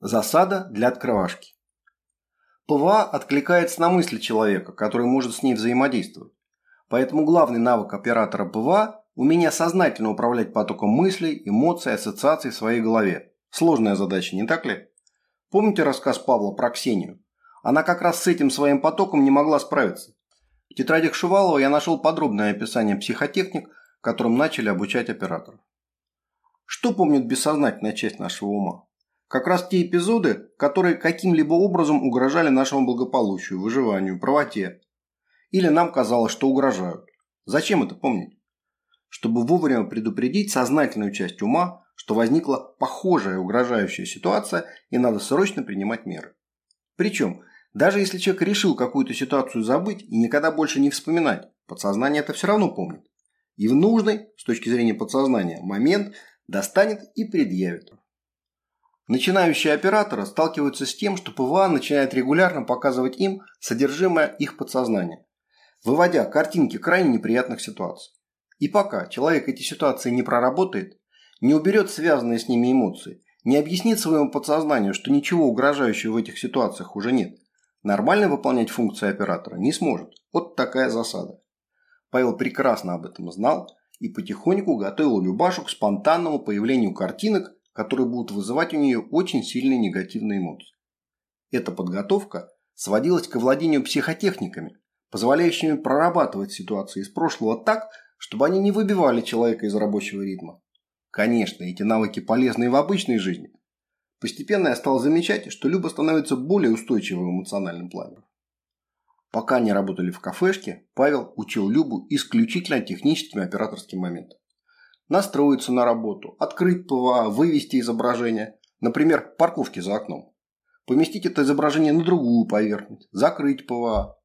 Засада для открывашки. ПВА откликается на мысли человека, который может с ней взаимодействовать. Поэтому главный навык оператора ПВА – умение сознательно управлять потоком мыслей, эмоций, ассоциаций в своей голове. Сложная задача, не так ли? Помните рассказ Павла про Ксению? Она как раз с этим своим потоком не могла справиться. В тетрадях Шувалова я нашел подробное описание психотехник, которым начали обучать операторов. Что помнит бессознательная часть нашего ума? Как раз те эпизоды, которые каким-либо образом угрожали нашему благополучию, выживанию, правоте. Или нам казалось, что угрожают. Зачем это помнить? Чтобы вовремя предупредить сознательную часть ума, что возникла похожая угрожающая ситуация и надо срочно принимать меры. Причем, даже если человек решил какую-то ситуацию забыть и никогда больше не вспоминать, подсознание это все равно помнит. И в нужный, с точки зрения подсознания, момент достанет и предъявит. Начинающие операторы сталкиваются с тем, что ПВА начинает регулярно показывать им содержимое их подсознания, выводя картинки крайне неприятных ситуаций. И пока человек эти ситуации не проработает, не уберет связанные с ними эмоции, не объяснит своему подсознанию, что ничего угрожающего в этих ситуациях уже нет, нормально выполнять функции оператора не сможет. Вот такая засада. Павел прекрасно об этом знал и потихоньку готовил Любашу к спонтанному появлению картинок, которые будут вызывать у нее очень сильные негативные эмоции. Эта подготовка сводилась к владению психотехниками, позволяющими прорабатывать ситуации из прошлого так, чтобы они не выбивали человека из рабочего ритма. Конечно, эти навыки полезны и в обычной жизни. Постепенно я стал замечать, что Люба становится более устойчивой в эмоциональном плане. Пока они работали в кафешке, Павел учил Любу исключительно техническим операторским моментам настроиться на работу, открыть ПВА, вывести изображение, например, парковки за окном. Поместить это изображение на другую поверхность, закрыть ПВА.